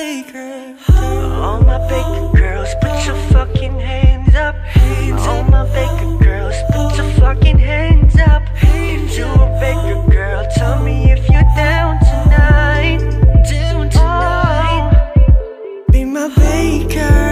baker. All my baker girls, put your fucking hands up. All my baker girls, put your fucking hands up. If you a baker girl, tell me if you're down tonight. Down tonight. Oh, be my baker.